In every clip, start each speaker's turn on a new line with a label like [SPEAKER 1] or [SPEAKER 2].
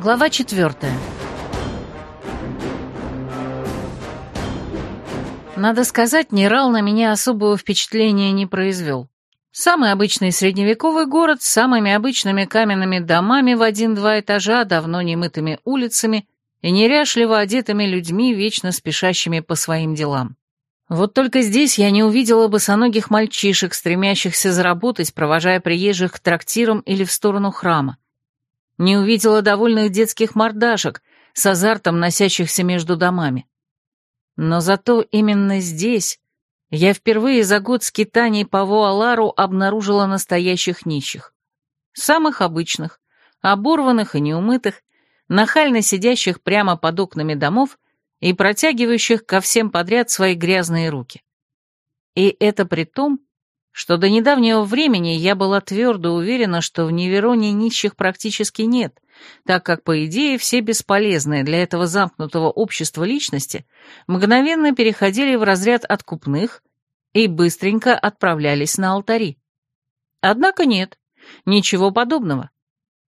[SPEAKER 1] Глава четвертая. Надо сказать, Нерал на меня особого впечатления не произвел. Самый обычный средневековый город с самыми обычными каменными домами в один-два этажа, давно немытыми улицами и неряшливо одетыми людьми, вечно спешащими по своим делам. Вот только здесь я не увидела босоногих мальчишек, стремящихся заработать, провожая приезжих к трактирам или в сторону храма. Не увидела довольных детских мордашек, с азартом носящихся между домами. Но зато именно здесь я впервые за год скитаний по Вуалару обнаружила настоящих нищих. Самых обычных, оборванных и неумытых, нахально сидящих прямо под окнами домов и протягивающих ко всем подряд свои грязные руки. И это при том, что до недавнего времени я была твердо уверена, что в Невероне нищих практически нет, так как, по идее, все бесполезные для этого замкнутого общества личности мгновенно переходили в разряд откупных и быстренько отправлялись на алтари. Однако нет, ничего подобного.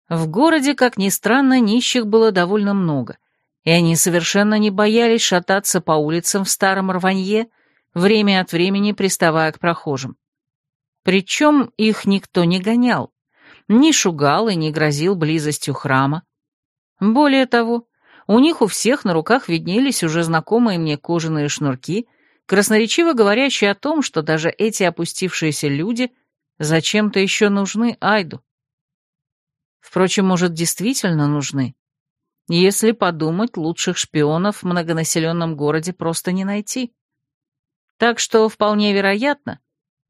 [SPEAKER 1] В городе, как ни странно, нищих было довольно много, и они совершенно не боялись шататься по улицам в старом рванье, время от времени приставая к прохожим. Причем их никто не гонял, не шугал и не грозил близостью храма. Более того, у них у всех на руках виднелись уже знакомые мне кожаные шнурки, красноречиво говорящие о том, что даже эти опустившиеся люди зачем-то еще нужны Айду. Впрочем, может, действительно нужны? Если подумать, лучших шпионов в многонаселенном городе просто не найти. Так что, вполне вероятно,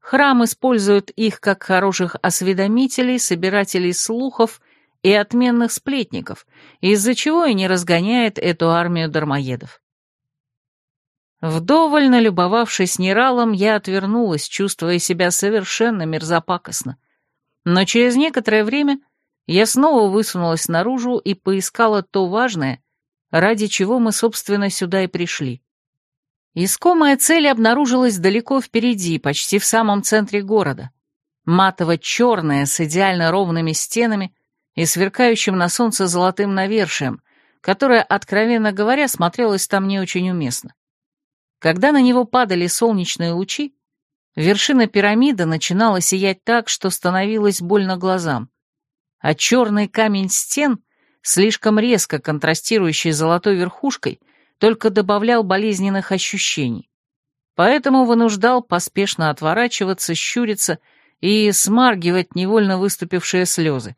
[SPEAKER 1] храм использует их как хороших осведомителей, собирателей слухов и отменных сплетников, из-за чего и не разгоняет эту армию дармоедов. Вдоволь налюбовавшись Нералом, я отвернулась, чувствуя себя совершенно мерзопакостно. Но через некоторое время я снова высунулась наружу и поискала то важное, ради чего мы, собственно, сюда и пришли. Искомая цель обнаружилась далеко впереди, почти в самом центре города. Матово-черная, с идеально ровными стенами и сверкающим на солнце золотым навершием, которое, откровенно говоря, смотрелось там не очень уместно. Когда на него падали солнечные лучи, вершина пирамиды начинала сиять так, что становилось больно глазам а черный камень стен, слишком резко контрастирующий с золотой верхушкой, только добавлял болезненных ощущений. Поэтому вынуждал поспешно отворачиваться, щуриться и смаргивать невольно выступившие слезы.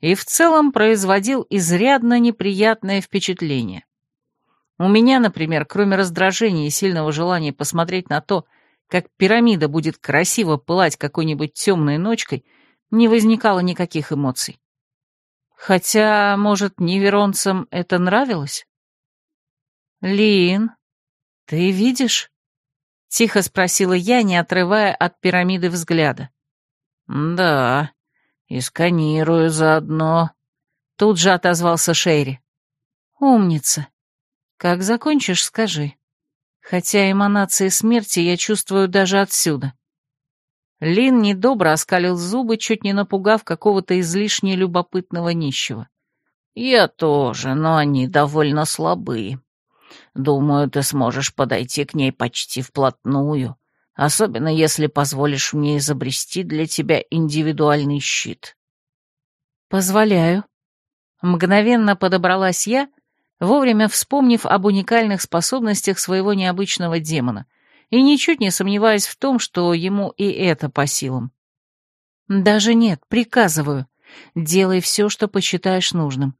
[SPEAKER 1] И в целом производил изрядно неприятное впечатление. У меня, например, кроме раздражения и сильного желания посмотреть на то, как пирамида будет красиво пылать какой-нибудь темной ночкой, не возникало никаких эмоций. Хотя, может, неверонцам это нравилось? «Лин, ты видишь?» — тихо спросила я, не отрывая от пирамиды взгляда. «Да, и сканирую заодно», — тут же отозвался Шейри. «Умница. Как закончишь, скажи. Хотя эманации смерти я чувствую даже отсюда». Лин недобро оскалил зубы, чуть не напугав какого-то излишне любопытного нищего. «Я тоже, но они довольно слабые. Думаю, ты сможешь подойти к ней почти вплотную, особенно если позволишь мне изобрести для тебя индивидуальный щит». «Позволяю». Мгновенно подобралась я, вовремя вспомнив об уникальных способностях своего необычного демона — и ничуть не сомневаясь в том, что ему и это по силам. «Даже нет, приказываю. Делай все, что посчитаешь нужным.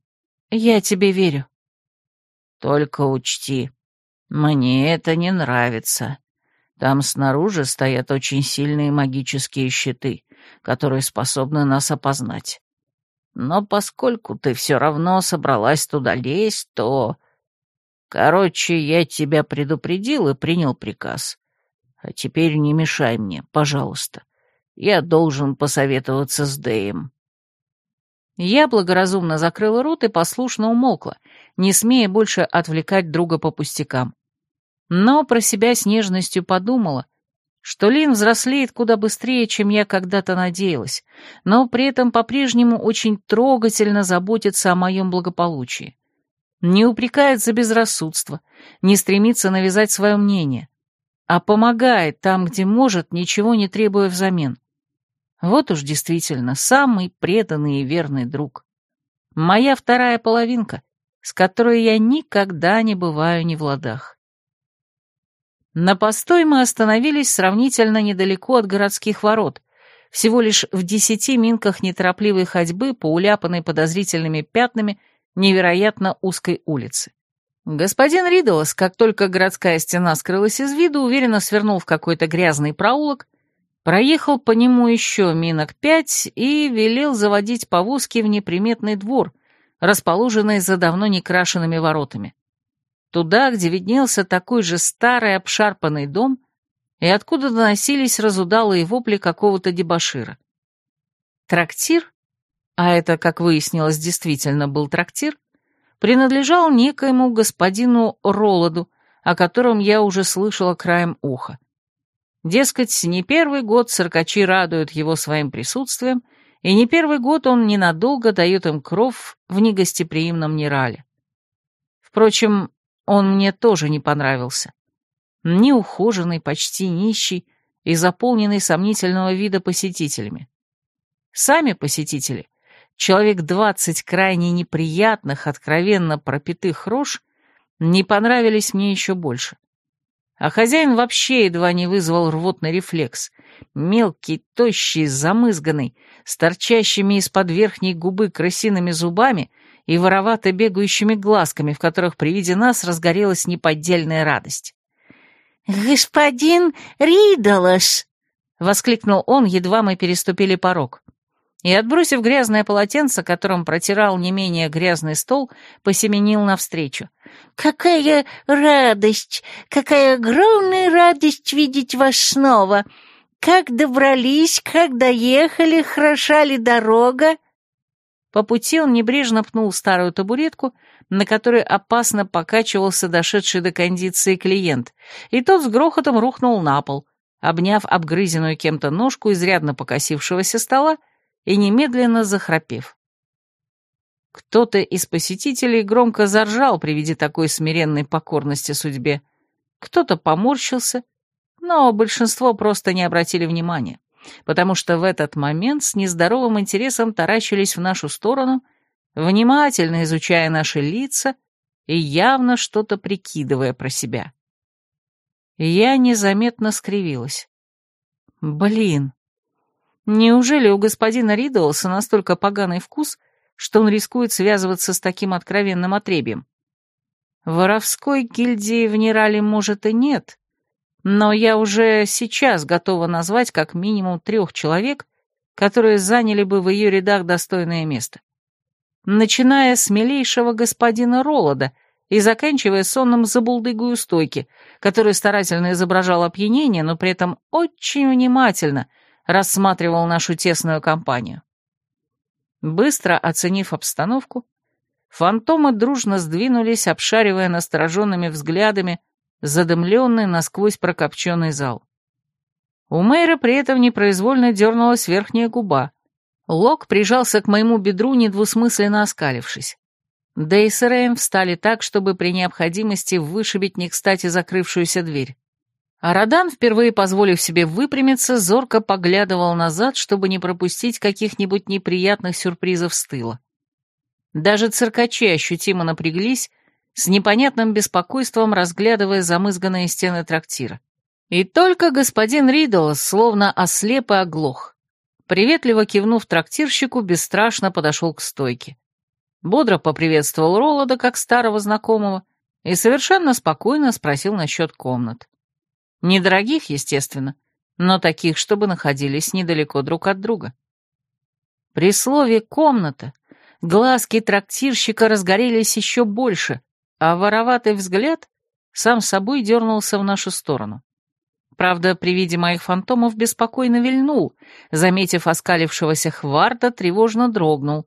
[SPEAKER 1] Я тебе верю». «Только учти, мне это не нравится. Там снаружи стоят очень сильные магические щиты, которые способны нас опознать. Но поскольку ты все равно собралась туда лезть, то... Короче, я тебя предупредил и принял приказ. А теперь не мешай мне, пожалуйста. Я должен посоветоваться с Дэем». Я благоразумно закрыла рот и послушно умолкла, не смея больше отвлекать друга по пустякам. Но про себя с нежностью подумала, что Лин взрослеет куда быстрее, чем я когда-то надеялась, но при этом по-прежнему очень трогательно заботится о моем благополучии. Не упрекает за безрассудство, не стремится навязать свое мнение, а помогает там, где может, ничего не требуя взамен. Вот уж действительно самый преданный и верный друг. Моя вторая половинка, с которой я никогда не бываю не в ладах. На постой мы остановились сравнительно недалеко от городских ворот, всего лишь в десяти минках неторопливой ходьбы по уляпанной подозрительными пятнами невероятно узкой улицы. Господин Ридолос, как только городская стена скрылась из виду, уверенно свернул в какой-то грязный проулок, проехал по нему еще минок пять и велел заводить повозки в неприметный двор, расположенный за давно не крашенными воротами туда, где виднелся такой же старый обшарпанный дом, и откуда доносились разудалые вопли какого-то дебошира. Трактир, а это, как выяснилось, действительно был трактир, принадлежал некоему господину Ролоду, о котором я уже слышала краем уха. Дескать, не первый год циркачи радуют его своим присутствием, и не первый год он ненадолго дает им кров в негостеприимном Нерале. Впрочем, он мне тоже не понравился. Неухоженный, почти нищий и заполненный сомнительного вида посетителями. Сами посетители, человек двадцать крайне неприятных, откровенно пропитых рож, не понравились мне еще больше. А хозяин вообще едва не вызвал рвотный рефлекс. Мелкий, тощий, замызганный, с торчащими из-под верхней губы крысиными зубами и воровато бегающими глазками, в которых при виде нас разгорелась неподдельная радость.
[SPEAKER 2] «Господин Ридолос!» — воскликнул он, едва мы переступили порог.
[SPEAKER 1] И, отбросив грязное полотенце, которым протирал не менее грязный стол, посеменил навстречу.
[SPEAKER 2] «Какая радость! Какая огромная радость видеть вас снова! Как добрались, как доехали, хороша ли дорога?»
[SPEAKER 1] По пути он небрежно пнул старую табуретку, на которой опасно покачивался дошедший до кондиции клиент, и тот с грохотом рухнул на пол, обняв обгрызенную кем-то ножку изрядно покосившегося стола и немедленно захрапев. Кто-то из посетителей громко заржал при виде такой смиренной покорности судьбе, кто-то поморщился, но большинство просто не обратили внимания потому что в этот момент с нездоровым интересом таращились в нашу сторону, внимательно изучая наши лица и явно что-то прикидывая про себя. Я незаметно скривилась. Блин, неужели у господина Ридолса настолько поганый вкус, что он рискует связываться с таким откровенным отребием? Воровской гильдии в Нерале, может, и нет, но я уже сейчас готова назвать как минимум трех человек, которые заняли бы в ее рядах достойное место. Начиная с милейшего господина Ролода и заканчивая сонным забулдыгую стойки, который старательно изображал опьянение, но при этом очень внимательно рассматривал нашу тесную компанию. Быстро оценив обстановку, фантомы дружно сдвинулись, обшаривая настороженными взглядами задымленный, насквозь прокопченный зал. У мэра при этом непроизвольно дернулась верхняя губа. Лок прижался к моему бедру, недвусмысленно оскалившись. Дэй с Рэем встали так, чтобы при необходимости вышибить не кстати закрывшуюся дверь. А Радан, впервые позволив себе выпрямиться, зорко поглядывал назад, чтобы не пропустить каких-нибудь неприятных сюрпризов с тыла. Даже циркачи ощутимо напряглись с непонятным беспокойством разглядывая замызганные стены трактира. И только господин Ридл, словно ослеп и оглох. Приветливо кивнув трактирщику, бесстрашно подошел к стойке. Бодро поприветствовал Ролода как старого знакомого и совершенно спокойно спросил насчет комнат. Недорогих, естественно, но таких, чтобы находились недалеко друг от друга. При слове «комната» глазки трактирщика разгорелись еще больше, а вороватый взгляд сам собой дернулся в нашу сторону. Правда, при виде моих фантомов беспокойно вильнул, заметив оскалившегося Хварда, тревожно дрогнул.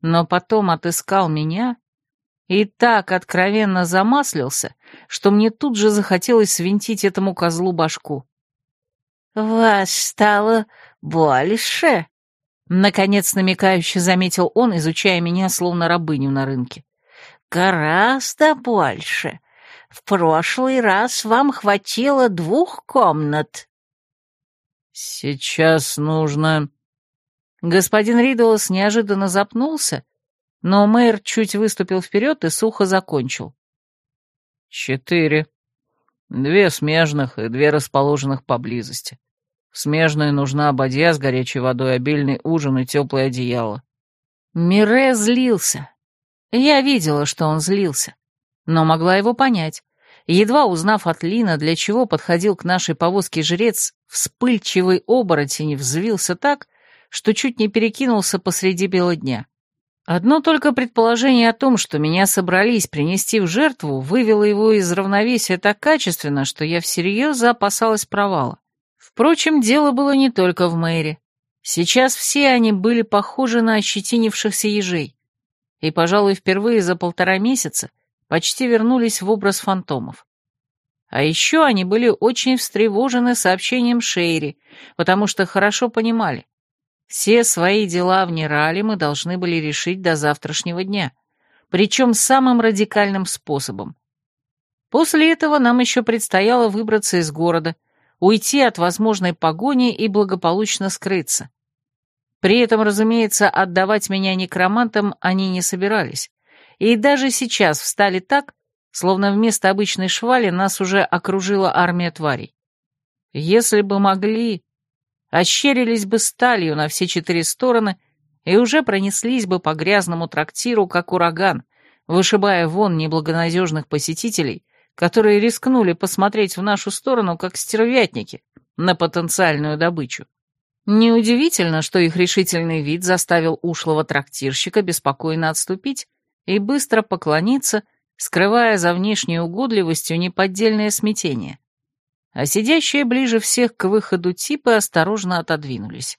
[SPEAKER 1] Но потом отыскал меня и так откровенно замаслился, что мне тут же захотелось свинтить этому козлу башку.
[SPEAKER 2] «Вас стало больше?»
[SPEAKER 1] Наконец намекающе заметил он, изучая меня, словно рабыню на рынке.
[SPEAKER 2] «Гораздо больше. В прошлый раз вам хватило двух комнат».
[SPEAKER 3] «Сейчас нужно...»
[SPEAKER 1] Господин Ридуэлс неожиданно запнулся, но мэр чуть выступил вперед и сухо закончил.
[SPEAKER 3] «Четыре. Две смежных и две расположенных поблизости. В смежной нужна бадья с горячей водой, обильный ужин и теплое одеяло».
[SPEAKER 1] Мире злился. Я видела, что он злился, но могла его понять. Едва узнав от Лина, для чего подходил к нашей повозке жрец, вспыльчивый оборотень взвился так, что чуть не перекинулся посреди бела дня. Одно только предположение о том, что меня собрались принести в жертву, вывело его из равновесия так качественно, что я всерьез заопасалась провала. Впрочем, дело было не только в мэре. Сейчас все они были похожи на ощетинившихся ежей. И, пожалуй, впервые за полтора месяца почти вернулись в образ фантомов. А еще они были очень встревожены сообщением Шейри, потому что хорошо понимали, все свои дела в Нерале мы должны были решить до завтрашнего дня, причем самым радикальным способом. После этого нам еще предстояло выбраться из города, уйти от возможной погони и благополучно скрыться. При этом, разумеется, отдавать меня некромантам они не собирались, и даже сейчас встали так, словно вместо обычной швали нас уже окружила армия тварей. Если бы могли, ощерились бы сталью на все четыре стороны и уже пронеслись бы по грязному трактиру, как ураган, вышибая вон неблагонадежных посетителей, которые рискнули посмотреть в нашу сторону, как стервятники, на потенциальную добычу. Неудивительно, что их решительный вид заставил ушлого трактирщика беспокойно отступить и быстро поклониться, скрывая за внешней угодливостью неподдельное смятение а сидящие ближе всех к выходу типы осторожно отодвинулись.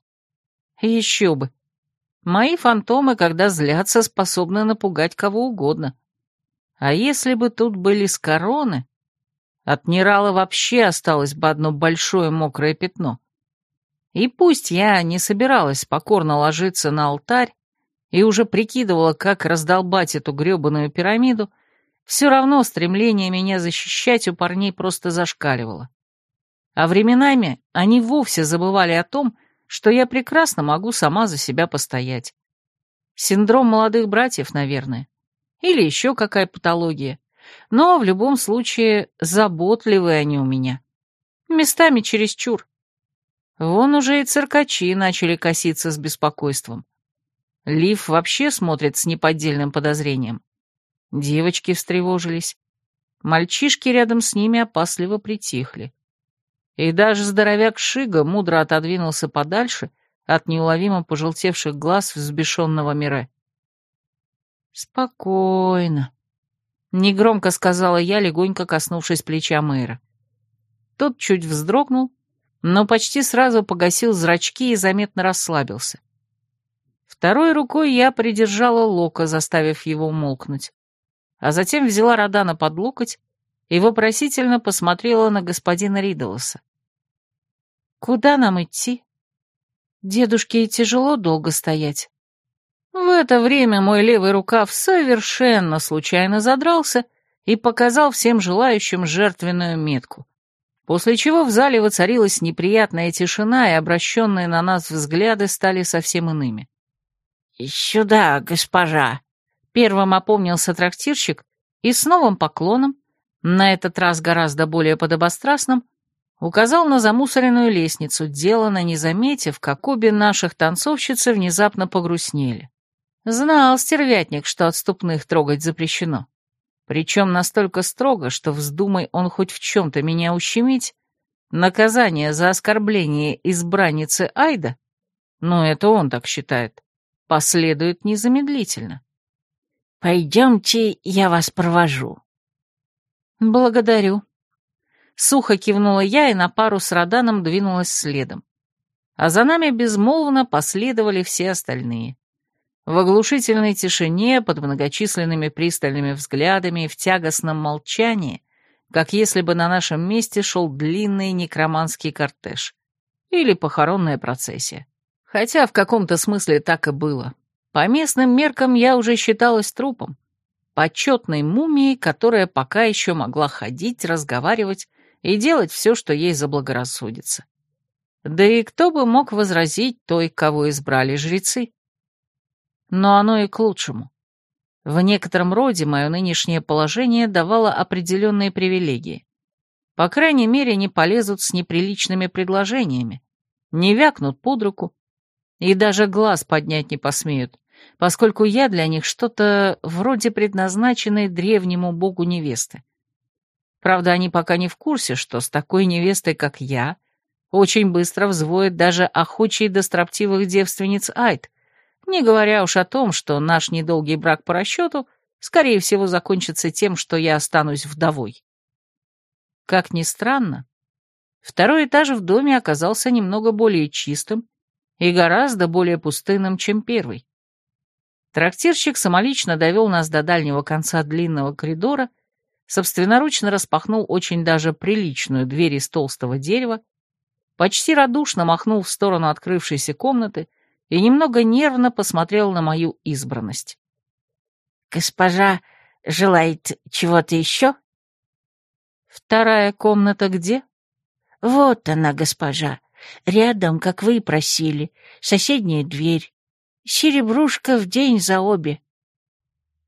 [SPEAKER 1] Еще бы. Мои фантомы, когда злятся, способны напугать кого угодно. А если бы тут были с короны, от Нерала вообще осталось бы одно большое мокрое пятно. И пусть я не собиралась покорно ложиться на алтарь и уже прикидывала, как раздолбать эту гребаную пирамиду, все равно стремление меня защищать у парней просто зашкаливало а временами они вовсе забывали о том, что я прекрасно могу сама за себя постоять. Синдром молодых братьев, наверное. Или еще какая патология. Но в любом случае заботливые они у меня. Местами чересчур. Вон уже и циркачи начали коситься с беспокойством. Лив вообще смотрит с неподдельным подозрением. Девочки встревожились. Мальчишки рядом с ними опасливо притихли. И даже здоровяк Шига мудро отодвинулся подальше от неуловимо пожелтевших глаз взбешенного Мире. «Спокойно», — негромко сказала я, легонько коснувшись плеча мэра. Тот чуть вздрогнул, но почти сразу погасил зрачки и заметно расслабился. Второй рукой я придержала Лока, заставив его умолкнуть, а затем взяла Родана под локоть и вопросительно посмотрела на господина Ридолоса. Куда нам идти? Дедушке тяжело долго стоять. В это время мой левый рукав совершенно случайно задрался и показал всем желающим жертвенную метку, после чего в зале воцарилась неприятная тишина, и обращенные на нас взгляды стали совсем иными.
[SPEAKER 2] «Сюда, госпожа!»
[SPEAKER 1] Первым опомнился трактирщик и с новым поклоном, на этот раз гораздо более подобострастным, Указал на замусоренную лестницу, делано не заметив, как обе наших танцовщицы внезапно погрустнели. Знал стервятник, что отступных трогать запрещено. Причем настолько строго, что вздумай он хоть в чем-то меня ущемить, наказание за оскорбление избранницы Айда, ну это он так считает, последует незамедлительно.
[SPEAKER 2] «Пойдемте, я вас провожу».
[SPEAKER 1] «Благодарю», Сухо кивнула я и на пару с Роданом двинулась следом. А за нами безмолвно последовали все остальные. В оглушительной тишине, под многочисленными пристальными взглядами и в тягостном молчании, как если бы на нашем месте шел длинный некроманский кортеж. Или похоронная процессия. Хотя в каком-то смысле так и было. По местным меркам я уже считалась трупом. Почетной мумией, которая пока еще могла ходить, разговаривать и делать все, что ей заблагорассудится. Да и кто бы мог возразить той, кого избрали жрецы? Но оно и к лучшему. В некотором роде мое нынешнее положение давало определенные привилегии. По крайней мере, не полезут с неприличными предложениями, не вякнут под руку и даже глаз поднять не посмеют, поскольку я для них что-то вроде предназначенной древнему богу невесты. Правда, они пока не в курсе, что с такой невестой, как я, очень быстро взвоет даже охочий до строптивых девственниц Айд, не говоря уж о том, что наш недолгий брак по расчету, скорее всего, закончится тем, что я останусь вдовой. Как ни странно, второй этаж в доме оказался немного более чистым и гораздо более пустынным, чем первый. Трактирщик самолично довел нас до дальнего конца длинного коридора, собственноручно распахнул очень даже приличную дверь из толстого дерева, почти радушно махнул в сторону открывшейся комнаты и немного нервно посмотрел на мою избранность.
[SPEAKER 2] «Госпожа желает чего-то еще?»
[SPEAKER 1] «Вторая комната где?»
[SPEAKER 2] «Вот она, госпожа. Рядом, как вы и просили. Соседняя дверь. Серебрушка в день за обе».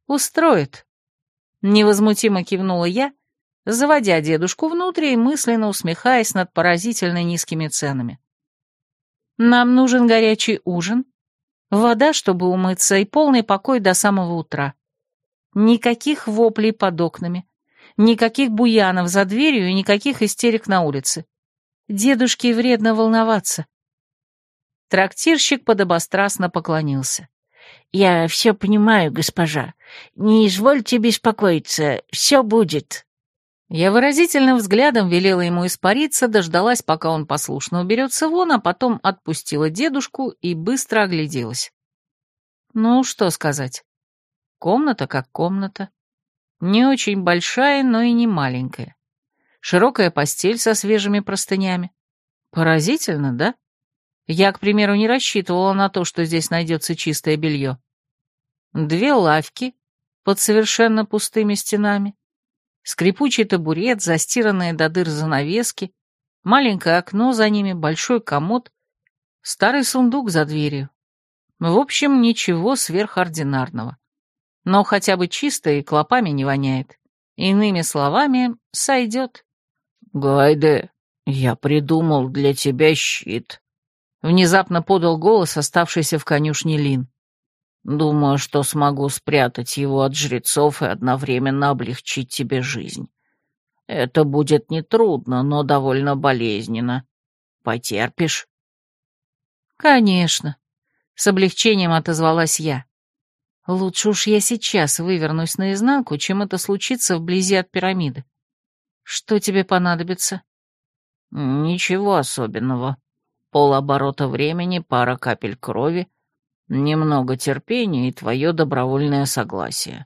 [SPEAKER 1] «Устроит», — невозмутимо кивнула я, заводя дедушку внутрь и мысленно усмехаясь над поразительно низкими ценами. Нам нужен горячий ужин, вода, чтобы умыться, и полный покой до самого утра. Никаких воплей под окнами, никаких буянов за дверью и никаких истерик на улице. Дедушке вредно волноваться. Трактирщик подобострастно поклонился.
[SPEAKER 2] «Я все понимаю, госпожа. Не извольте беспокоиться, все будет».
[SPEAKER 1] Я выразительным взглядом велела ему испариться, дождалась, пока он послушно уберется вон, а потом отпустила дедушку и быстро огляделась. Ну, что сказать. Комната как комната. Не очень большая, но и не маленькая. Широкая постель со свежими простынями. Поразительно, да? Я, к примеру, не рассчитывала на то, что здесь найдется чистое белье. Две лавки под совершенно пустыми стенами Скрипучий табурет, застиранные до дыр занавески, маленькое окно за ними, большой комод, старый сундук за дверью. В общем, ничего сверхординарного. Но хотя бы чисто и клопами не воняет. Иными словами, сойдет.
[SPEAKER 3] «Гайде, я придумал для тебя щит», — внезапно подал голос оставшийся в конюшне Лин. Думаю, что смогу спрятать его от жрецов и одновременно облегчить тебе жизнь. Это будет нетрудно, но довольно болезненно. Потерпишь?»
[SPEAKER 1] «Конечно», — с облегчением отозвалась я. «Лучше уж я сейчас вывернусь наизнанку, чем это случится вблизи от пирамиды. Что тебе понадобится?»
[SPEAKER 3] «Ничего особенного. Полоборота времени, пара капель крови — Немного терпения и твое добровольное согласие.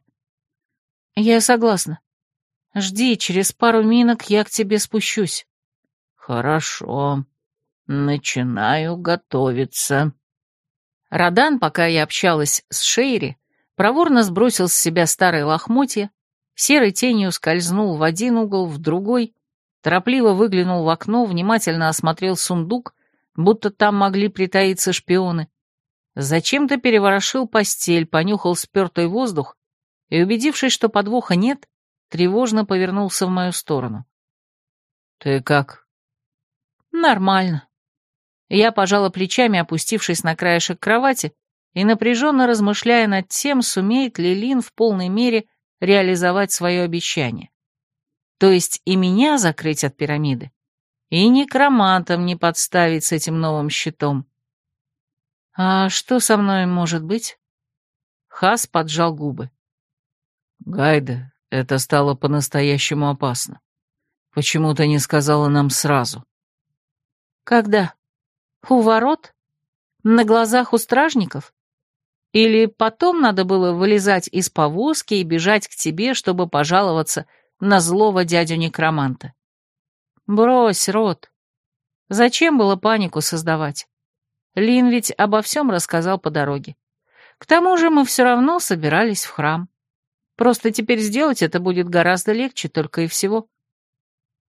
[SPEAKER 1] Я согласна. Жди, через пару минок я к тебе спущусь.
[SPEAKER 3] Хорошо. Начинаю готовиться.
[SPEAKER 1] Радан, пока я общалась с Шейри, проворно сбросил с себя старые лохмотья, серой тенью скользнул в один угол, в другой, торопливо выглянул в окно, внимательно осмотрел сундук, будто там могли притаиться шпионы, Зачем-то переворошил постель, понюхал спертый воздух и, убедившись, что подвоха нет, тревожно повернулся в мою сторону.
[SPEAKER 3] «Ты как?»
[SPEAKER 1] «Нормально». Я пожала плечами, опустившись на краешек кровати и напряженно размышляя над тем, сумеет ли Лин в полной мере реализовать свое обещание. То есть и меня закрыть от пирамиды, и некромантом не подставить с этим новым щитом. «А что со мной может быть?» Хас поджал губы.
[SPEAKER 3] «Гайда, это стало по-настоящему опасно. Почему ты не сказала нам сразу?»
[SPEAKER 1] «Когда? У ворот? На глазах у стражников? Или потом надо было вылезать из повозки и бежать к тебе, чтобы пожаловаться на злого дядю-некроманта? Брось, Рот. Зачем было панику создавать? Лин ведь обо всем рассказал по дороге. К тому же мы все равно собирались в храм. Просто теперь сделать это будет гораздо легче, только и всего.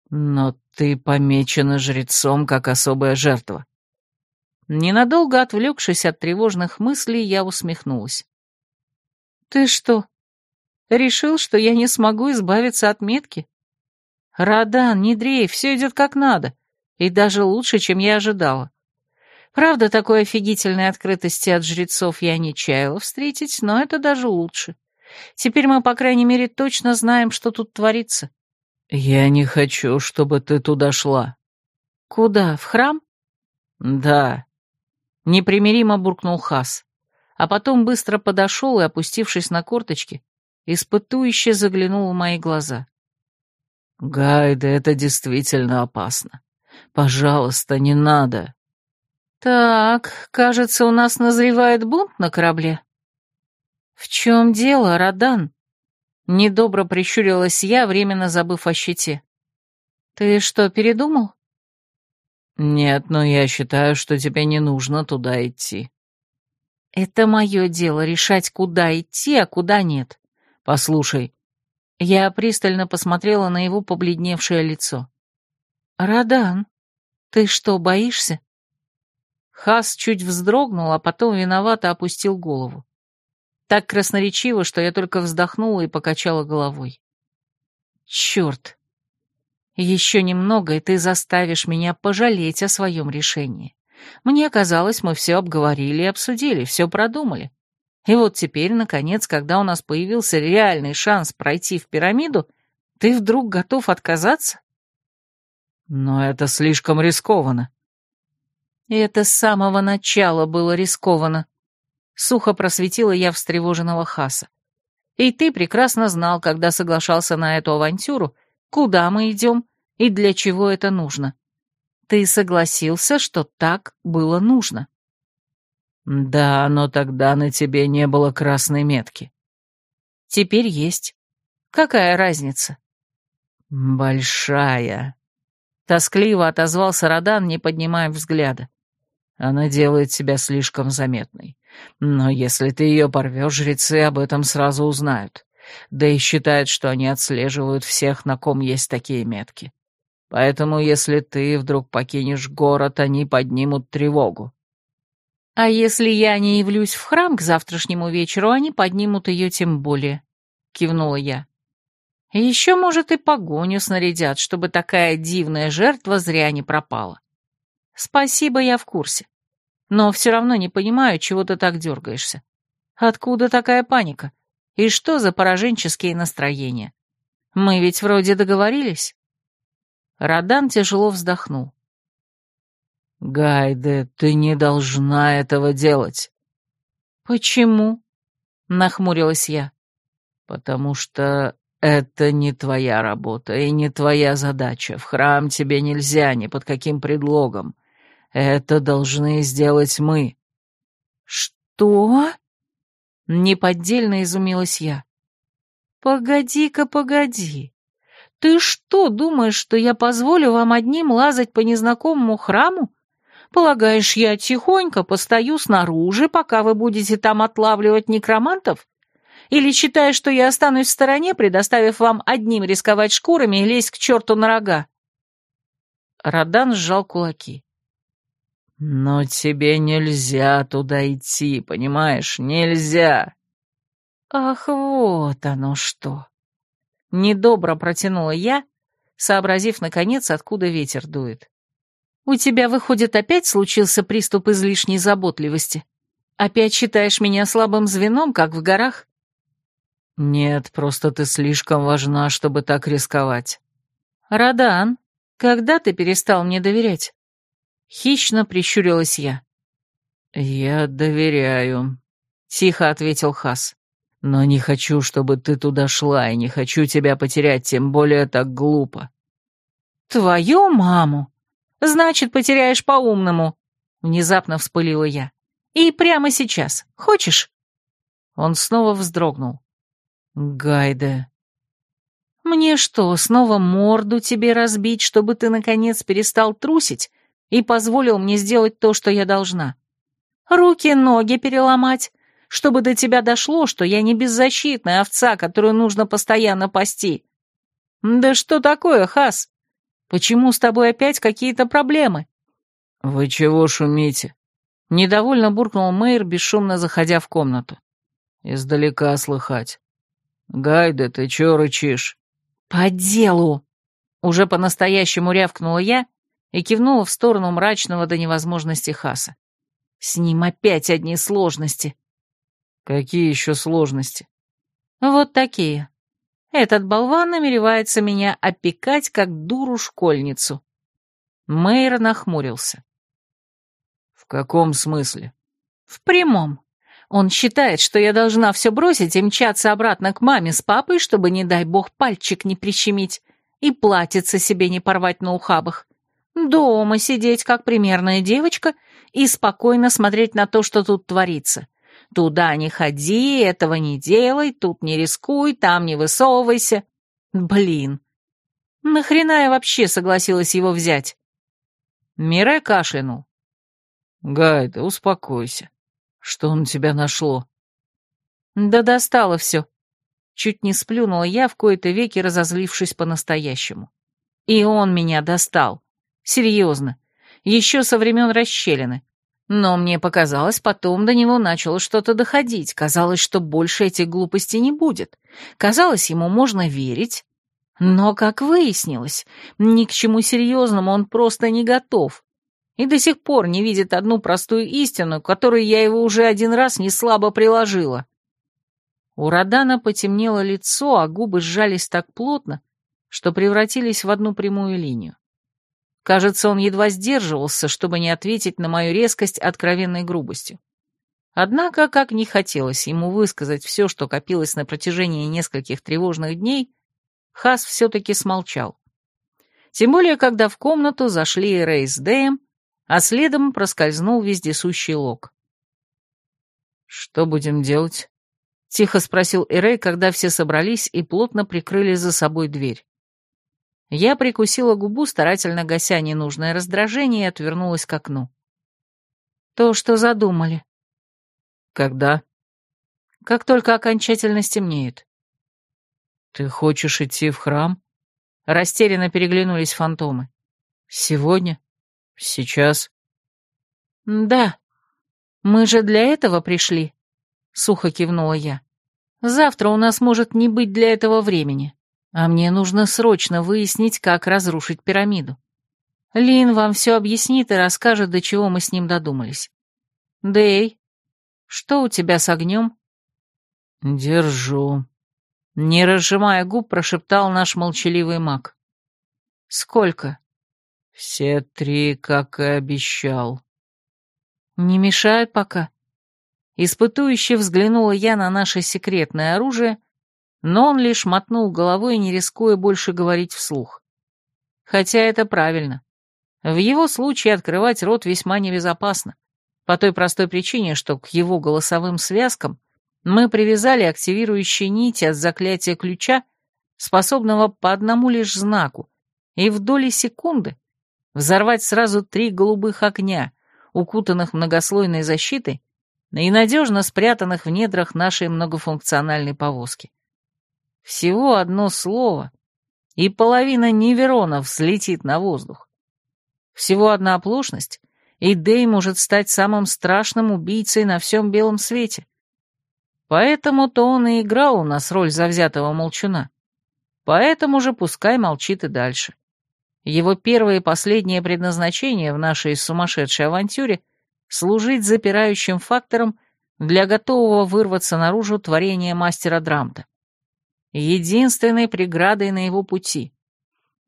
[SPEAKER 3] Но ты помечена жрецом как особая жертва.
[SPEAKER 1] Ненадолго отвлекшись от тревожных мыслей, я усмехнулась. Ты что, решил, что я не смогу избавиться от метки? Радан, не дрей, все идет как надо, и даже лучше, чем я ожидала. Правда, такой офигительной открытости от жрецов я не чаяла встретить, но это даже лучше. Теперь мы, по крайней мере, точно знаем, что тут творится.
[SPEAKER 3] Я не хочу, чтобы ты туда шла.
[SPEAKER 1] Куда, в храм?
[SPEAKER 3] Да.
[SPEAKER 1] Непримиримо буркнул Хас, а потом быстро подошел и, опустившись на корточки, испытующе заглянул в мои глаза.
[SPEAKER 3] Гайда, это действительно опасно. Пожалуйста, не надо.
[SPEAKER 1] «Так, кажется, у нас назревает бунт на корабле». «В чем дело, Радан?» Недобро прищурилась я, временно забыв о щите. «Ты что, передумал?»
[SPEAKER 3] «Нет, но я считаю, что тебе не нужно туда идти».
[SPEAKER 1] «Это мое дело решать, куда идти, а куда нет. Послушай». Я пристально посмотрела на его побледневшее лицо. «Радан, ты что, боишься?» Хас чуть вздрогнул, а потом виновато опустил голову. Так красноречиво, что я только вздохнула и покачала головой. «Черт! Еще немного, и ты заставишь меня пожалеть о своем решении. Мне казалось, мы все обговорили и обсудили, все продумали. И вот теперь, наконец, когда у нас появился реальный шанс пройти в пирамиду, ты вдруг готов отказаться?»
[SPEAKER 3] «Но это слишком рискованно»,
[SPEAKER 1] и это с самого начала было рискованно. Сухо просветила я встревоженного Хаса. И ты прекрасно знал, когда соглашался на эту авантюру, куда мы идем и для чего это нужно. Ты согласился, что так было нужно.
[SPEAKER 3] Да, но тогда на тебе не было красной метки.
[SPEAKER 1] Теперь есть. Какая разница?
[SPEAKER 3] Большая.
[SPEAKER 1] Тоскливо отозвался Родан, не поднимая взгляда.
[SPEAKER 3] Она делает себя слишком заметной. Но если ты ее порвешь, жрецы об этом сразу узнают. Да и считают, что они отслеживают всех, на ком есть такие метки. Поэтому, если ты вдруг покинешь город, они поднимут тревогу.
[SPEAKER 1] А если я не явлюсь в храм к завтрашнему вечеру, они поднимут ее тем более, — кивнула я. Еще, может, и погоню снарядят, чтобы такая дивная жертва зря не пропала. Спасибо, я в курсе. Но все равно не понимаю, чего ты так дергаешься. Откуда такая паника? И что за пораженческие настроения? Мы ведь вроде договорились. Радан тяжело вздохнул.
[SPEAKER 3] «Гайде, ты не должна этого делать».
[SPEAKER 1] «Почему?» — нахмурилась я.
[SPEAKER 3] «Потому что это не твоя работа и не твоя задача. В храм тебе нельзя ни под каким предлогом. Это должны сделать мы».
[SPEAKER 1] «Что?» — неподдельно изумилась я. «Погоди-ка, погоди. Ты что, думаешь, что я позволю вам одним лазать по незнакомому храму? Полагаешь, я тихонько постою снаружи, пока вы будете там отлавливать некромантов? Или считаешь, что я останусь в стороне, предоставив вам одним рисковать шкурами и лезть к черту на рога?» Радан сжал кулаки.
[SPEAKER 3] «Но тебе нельзя туда идти, понимаешь? Нельзя!»
[SPEAKER 1] «Ах, вот оно что!» Недобро протянула я, сообразив, наконец, откуда ветер дует. «У тебя, выходит, опять случился приступ излишней заботливости? Опять считаешь меня слабым звеном, как в горах?»
[SPEAKER 3] «Нет, просто ты слишком важна, чтобы так рисковать».
[SPEAKER 1] «Радан, когда ты перестал мне доверять?» Хищно прищурилась я.
[SPEAKER 3] «Я доверяю», — тихо ответил Хас. «Но не хочу, чтобы ты туда шла, и не хочу тебя потерять, тем более так глупо».
[SPEAKER 1] «Твою маму! Значит, потеряешь по-умному!» — внезапно вспылила я. «И прямо сейчас. Хочешь?» Он снова вздрогнул.
[SPEAKER 3] «Гайда...»
[SPEAKER 1] «Мне что, снова морду тебе разбить, чтобы ты, наконец, перестал трусить и позволил мне сделать то, что я должна. Руки-ноги переломать, чтобы до тебя дошло, что я не беззащитная овца, которую нужно постоянно пасти. Да что такое, Хас? Почему с тобой опять какие-то проблемы?
[SPEAKER 3] Вы чего шумите? Недовольно буркнул Мэйр, бесшумно заходя в комнату. Издалека слыхать. Гайда, ты чё рычишь?
[SPEAKER 1] По делу! Уже по-настоящему рявкнула я и кивнула в сторону мрачного до невозможности Хаса. С ним опять одни сложности.
[SPEAKER 3] Какие еще сложности?
[SPEAKER 1] Вот такие. Этот болван намеревается меня опекать, как дуру-школьницу. Мэйр нахмурился.
[SPEAKER 3] В каком смысле?
[SPEAKER 1] В прямом. Он считает, что я должна все бросить и мчаться обратно к маме с папой, чтобы, не дай бог, пальчик не прищемить и платьице себе не порвать на ухабах. Дома сидеть, как примерная девочка, и спокойно смотреть на то, что тут творится. Туда не ходи, этого не делай, тут не рискуй, там не высовывайся. Блин, нахрена я вообще согласилась его взять? Мире кашлянул.
[SPEAKER 3] Гайда, успокойся. Что на тебя нашло?
[SPEAKER 1] Да достало все. Чуть не сплюнула я, в кои-то веки разозлившись по-настоящему. И он меня достал. Серьезно. Еще со времен расщелины. Но мне показалось, потом до него начало что-то доходить. Казалось, что больше этих глупостей не будет. Казалось, ему можно верить. Но, как выяснилось, ни к чему серьезному он просто не готов. И до сих пор не видит одну простую истину, которую я его уже один раз не слабо приложила. У Родана потемнело лицо, а губы сжались так плотно, что превратились в одну прямую линию. Кажется, он едва сдерживался, чтобы не ответить на мою резкость откровенной грубостью. Однако, как не хотелось ему высказать все, что копилось на протяжении нескольких тревожных дней, Хас все-таки смолчал. Тем более, когда в комнату зашли Рэй с Дэем, а следом проскользнул вездесущий Лок.
[SPEAKER 3] «Что будем делать?» — тихо спросил Эрей, когда все собрались и плотно прикрыли за собой дверь.
[SPEAKER 1] Я прикусила губу, старательно гася ненужное раздражение, и отвернулась к окну. То, что задумали.
[SPEAKER 3] Когда?
[SPEAKER 1] Как только окончательно стемнеет.
[SPEAKER 3] Ты хочешь идти в храм?
[SPEAKER 1] Растерянно переглянулись фантомы.
[SPEAKER 3] Сегодня? Сейчас?
[SPEAKER 1] Да. Мы же для этого пришли, сухо кивнула я. Завтра у нас может не быть для этого времени. А мне нужно срочно выяснить, как разрушить пирамиду. Лин вам все объяснит и расскажет, до чего мы с ним додумались. Дэй, что у тебя с огнем?
[SPEAKER 3] Держу.
[SPEAKER 1] Не разжимая губ, прошептал наш молчаливый маг. Сколько?
[SPEAKER 3] Все три, как и обещал.
[SPEAKER 1] Не мешают пока. Испытующе взглянула я на наше секретное оружие — но он лишь мотнул головой, не рискуя больше говорить вслух. Хотя это правильно. В его случае открывать рот весьма небезопасно, по той простой причине, что к его голосовым связкам мы привязали активирующие нити от заклятия ключа, способного по одному лишь знаку, и в доли секунды взорвать сразу три голубых огня, укутанных многослойной защитой и надежно спрятанных в недрах нашей многофункциональной повозки. Всего одно слово, и половина неверонов взлетит на воздух. Всего одна оплошность, и Дэй может стать самым страшным убийцей на всем белом свете. Поэтому-то он и играл у нас роль завзятого молчуна. Поэтому же пускай молчит и дальше. Его первое и последнее предназначение в нашей сумасшедшей авантюре — служить запирающим фактором для готового вырваться наружу творения мастера Драмта единственной преградой на его пути,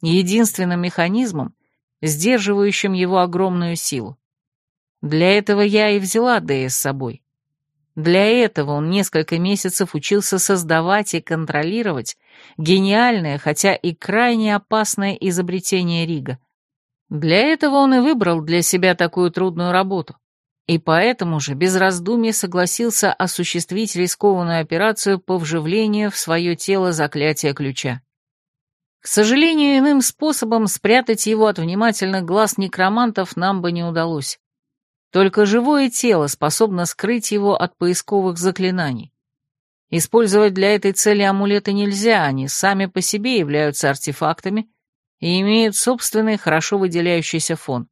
[SPEAKER 1] единственным механизмом, сдерживающим его огромную силу. Для этого я и взяла Дэя с собой. Для этого он несколько месяцев учился создавать и контролировать гениальное, хотя и крайне опасное изобретение Рига. Для этого он и выбрал для себя такую трудную работу. И поэтому же без раздумий согласился осуществить рискованную операцию по вживлению в свое тело заклятия ключа. К сожалению, иным способом спрятать его от внимательных глаз некромантов нам бы не удалось. Только живое тело способно скрыть его от поисковых заклинаний. Использовать для этой цели амулеты нельзя, они сами по себе являются артефактами и имеют собственный хорошо выделяющийся фон.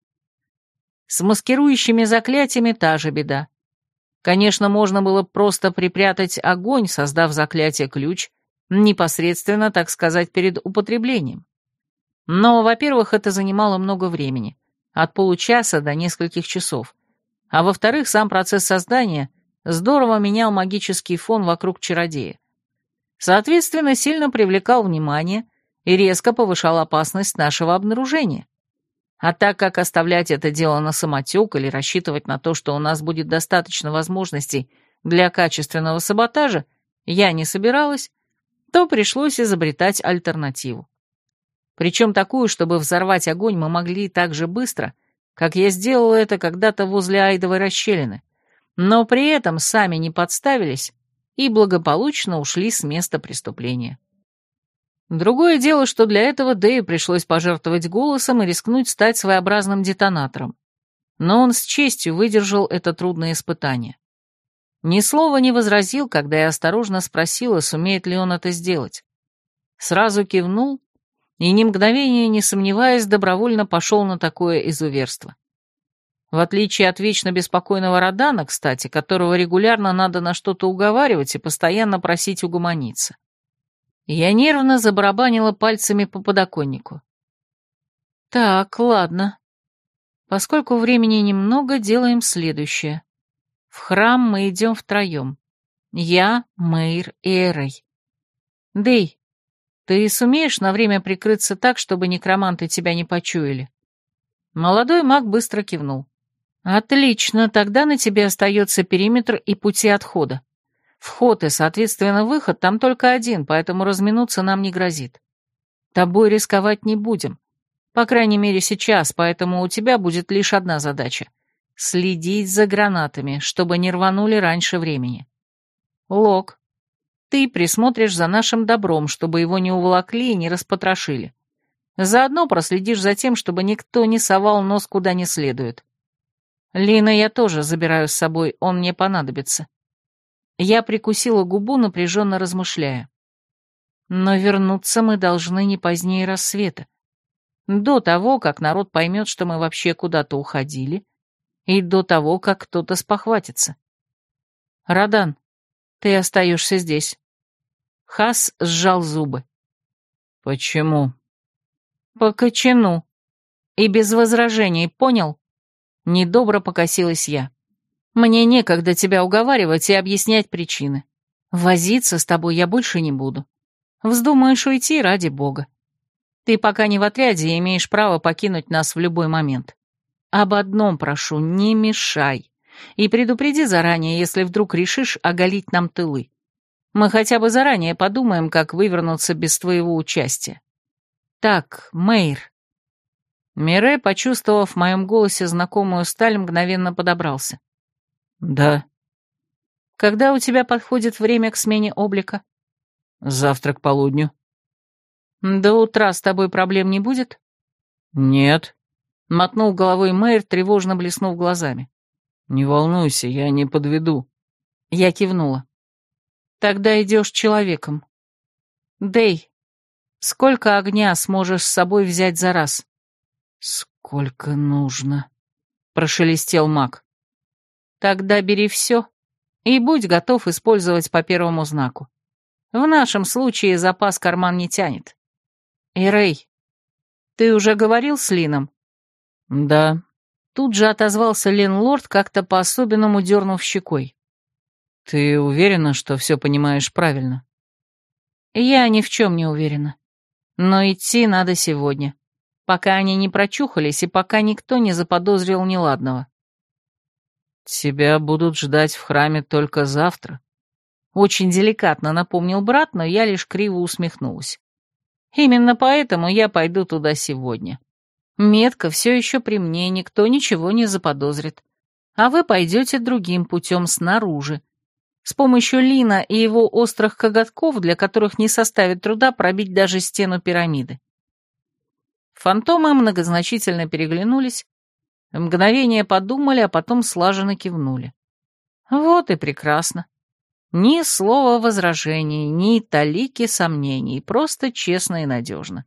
[SPEAKER 1] С маскирующими заклятиями та же беда. Конечно, можно было просто припрятать огонь, создав заклятие ключ, непосредственно, так сказать, перед употреблением. Но, во-первых, это занимало много времени, от получаса до нескольких часов. А во-вторых, сам процесс создания здорово менял магический фон вокруг чародея. Соответственно, сильно привлекал внимание и резко повышал опасность нашего обнаружения. А так как оставлять это дело на самотек или рассчитывать на то, что у нас будет достаточно возможностей для качественного саботажа, я не собиралась, то пришлось изобретать альтернативу. Причем такую, чтобы взорвать огонь мы могли так же быстро, как я сделала это когда-то возле Айдовой расщелины, но при этом сами не подставились и благополучно ушли с места преступления. Другое дело, что для этого Дэю пришлось пожертвовать голосом и рискнуть стать своеобразным детонатором. Но он с честью выдержал это трудное испытание. Ни слова не возразил, когда я осторожно спросила, сумеет ли он это сделать. Сразу кивнул и, ни мгновения не сомневаясь, добровольно пошел на такое изуверство. В отличие от вечно беспокойного Родана, кстати, которого регулярно надо на что-то уговаривать и постоянно просить угомониться. Я нервно забарабанила пальцами по подоконнику. Так, ладно. Поскольку времени немного, делаем следующее. В храм мы идем втроем. Я, Мэйр и Эрой. Дэй, ты сумеешь на время прикрыться так, чтобы некроманты тебя не почуяли? Молодой маг быстро кивнул. Отлично, тогда на тебе остается периметр и пути отхода. Вход и, соответственно, выход там только один, поэтому разминуться нам не грозит. Тобой рисковать не будем. По крайней мере, сейчас, поэтому у тебя будет лишь одна задача — следить за гранатами, чтобы не рванули раньше времени. Лок, ты присмотришь за нашим добром, чтобы его не уволокли и не распотрошили. Заодно проследишь за тем, чтобы никто не совал нос куда не следует. Лина я тоже забираю с собой, он мне понадобится. Я прикусила губу, напряженно размышляя. Но вернуться мы должны не позднее рассвета. До того, как народ поймет, что мы вообще куда-то уходили, и до того, как кто-то спохватится. Радан, ты остаешься здесь. Хас сжал зубы.
[SPEAKER 3] Почему?
[SPEAKER 1] По кочану. И без возражений, понял? Недобро покосилась я. Мне некогда тебя уговаривать и объяснять причины. Возиться с тобой я больше не буду. Вздумаешь уйти ради бога. Ты пока не в отряде и имеешь право покинуть нас в любой момент. Об одном прошу, не мешай. И предупреди заранее, если вдруг решишь оголить нам тылы. Мы хотя бы заранее подумаем, как вывернуться без твоего участия. Так, Мэйр. Мире, почувствовав в моем голосе знакомую сталь, мгновенно подобрался.
[SPEAKER 3] «Да».
[SPEAKER 1] «Когда у тебя подходит время к смене облика?»
[SPEAKER 3] «Завтра к полудню».
[SPEAKER 1] «До утра с тобой проблем не будет?»
[SPEAKER 3] «Нет», —
[SPEAKER 1] мотнул головой мэр, тревожно блеснув глазами.
[SPEAKER 3] «Не волнуйся, я не подведу».
[SPEAKER 1] Я кивнула. «Тогда идешь человеком. Дэй, сколько огня сможешь с собой взять за раз?»
[SPEAKER 3] «Сколько нужно?» — прошелестел маг.
[SPEAKER 1] Тогда бери все и будь готов использовать по первому знаку. В нашем случае запас карман не тянет. Ирей, ты уже говорил с Лином?
[SPEAKER 3] Да.
[SPEAKER 1] Тут же отозвался Лин-лорд, как-то по-особенному дернув щекой.
[SPEAKER 3] Ты уверена, что все понимаешь правильно?
[SPEAKER 1] Я ни в чем не уверена. Но идти надо сегодня, пока они не прочухались и пока никто не заподозрил неладного.
[SPEAKER 3] «Тебя будут ждать в храме только завтра», —
[SPEAKER 1] очень деликатно напомнил брат, но я лишь криво усмехнулась. «Именно поэтому я пойду туда сегодня. Метка все еще при мне, никто ничего не заподозрит. А вы пойдете другим путем снаружи. с помощью Лина и его острых коготков, для которых не составит труда пробить даже стену пирамиды. Фантомы многозначительно переглянулись, мгновение подумали, а потом слаженно кивнули. Вот и прекрасно. Ни слова возражений, ни талики сомнений, просто честно и надежно.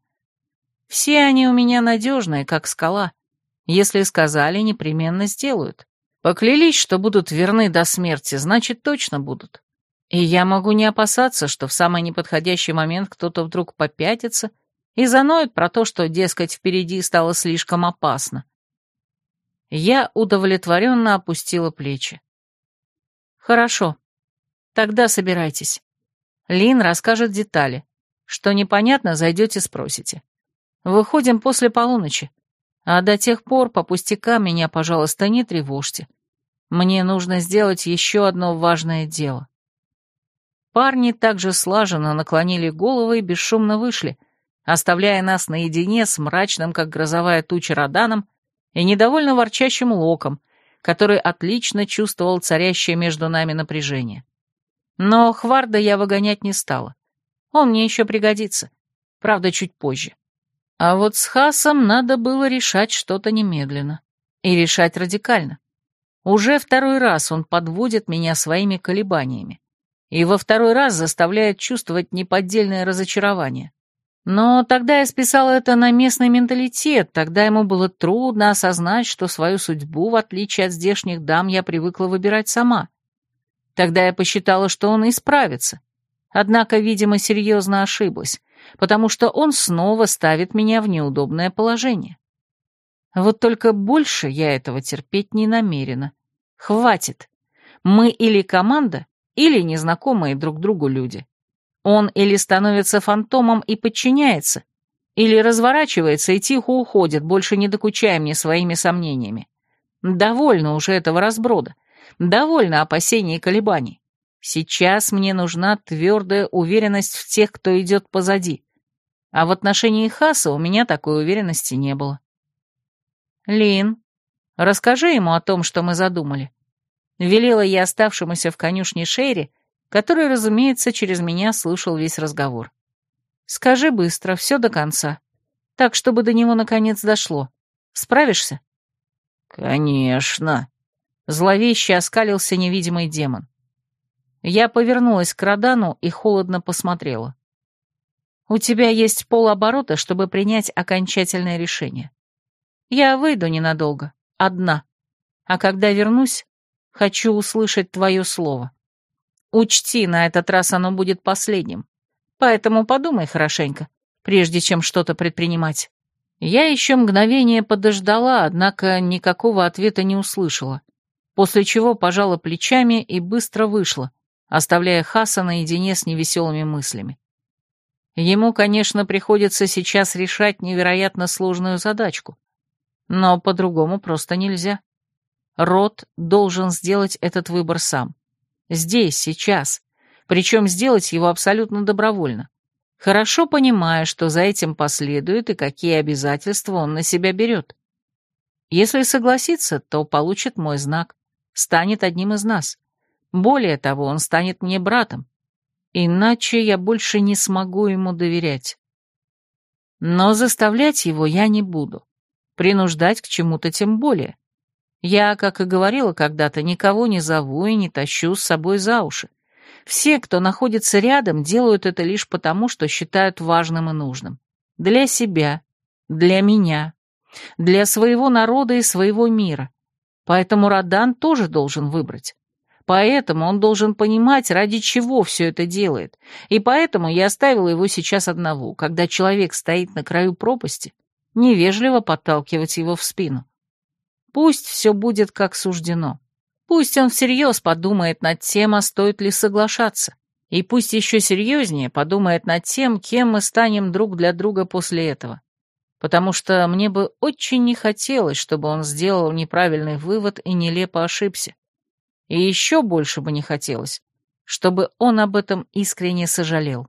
[SPEAKER 1] Все они у меня надежные, как скала. Если сказали, непременно сделают. Поклялись, что будут верны до смерти, значит, точно будут. И я могу не опасаться, что в самый неподходящий момент кто-то вдруг попятится и заноет про то, что, дескать, впереди стало слишком опасно. Я удовлетворенно опустила плечи. Хорошо. Тогда собирайтесь. Лин расскажет детали. Что непонятно, зайдете спросите. Выходим после полуночи. А до тех пор по пустякам меня, пожалуйста, не тревожьте. Мне нужно сделать еще одно важное дело. Парни также слаженно наклонили головы и бесшумно вышли, оставляя нас наедине с мрачным, как грозовая туча, Роданом и недовольно ворчащим Локом, который отлично чувствовал царящее между нами напряжение. Но Хварда я выгонять не стала. Он мне еще пригодится, правда, чуть позже. А вот с Хасом надо было решать что-то немедленно. И решать радикально. Уже второй раз он подводит меня своими колебаниями. И во второй раз заставляет чувствовать неподдельное разочарование. Но тогда я списала это на местный менталитет, тогда ему было трудно осознать, что свою судьбу, в отличие от здешних дам, я привыкла выбирать сама. Тогда я посчитала, что он исправится. Однако, видимо, серьезно ошиблась потому что он снова ставит меня в неудобное положение. Вот только больше я этого терпеть не намерена. Хватит. Мы или команда, или незнакомые друг другу люди. Он или становится фантомом и подчиняется, или разворачивается и тихо уходит, больше не докучая мне своими сомнениями. Довольно уже этого разброда. Довольно опасений и колебаний. Сейчас мне нужна твердая уверенность в тех, кто идет позади. А в отношении Хаса у меня такой уверенности не было. «Лин, расскажи ему о том, что мы задумали». Велела я оставшемуся в конюшне Шерри, который, разумеется, через меня слышал весь разговор. «Скажи быстро, все до конца. Так, чтобы до него наконец дошло. Справишься?»
[SPEAKER 3] «Конечно», —
[SPEAKER 1] зловеще оскалился невидимый демон. Я повернулась к Радану и холодно посмотрела. «У тебя есть полоборота, чтобы принять окончательное решение. Я выйду ненадолго, одна. А когда вернусь, хочу услышать твое слово. Учти, на этот раз оно будет последним. Поэтому подумай хорошенько, прежде чем что-то предпринимать». Я еще мгновение подождала, однако никакого ответа не услышала, после чего пожала плечами и быстро вышла, оставляя Хаса наедине с невеселыми мыслями. Ему, конечно, приходится сейчас решать невероятно сложную задачку, но по-другому просто нельзя. Род должен сделать этот выбор сам. Здесь, сейчас. Причем сделать его абсолютно добровольно. Хорошо понимая, что за этим последует и какие обязательства он на себя берет. Если согласится, то получит мой знак, станет одним из нас. Более того, он станет мне братом. Иначе я больше не смогу ему доверять. Но заставлять его я не буду. Принуждать к чему-то тем более. Я, как и говорила когда-то, никого не зову и не тащу с собой за уши. Все, кто находится рядом, делают это лишь потому, что считают важным и нужным. Для себя, для меня, для своего народа и своего мира. Поэтому Радан тоже должен выбрать. Поэтому он должен понимать, ради чего все это делает. И поэтому я оставила его сейчас одного, когда человек стоит на краю пропасти, невежливо подталкивать его в спину. Пусть все будет как суждено. Пусть он всерьез подумает над тем, а стоит ли соглашаться. И пусть еще серьезнее подумает над тем, кем мы станем друг для друга после этого. Потому что мне бы очень не хотелось, чтобы он сделал неправильный вывод и нелепо ошибся. И еще больше бы не хотелось, чтобы он об этом искренне сожалел.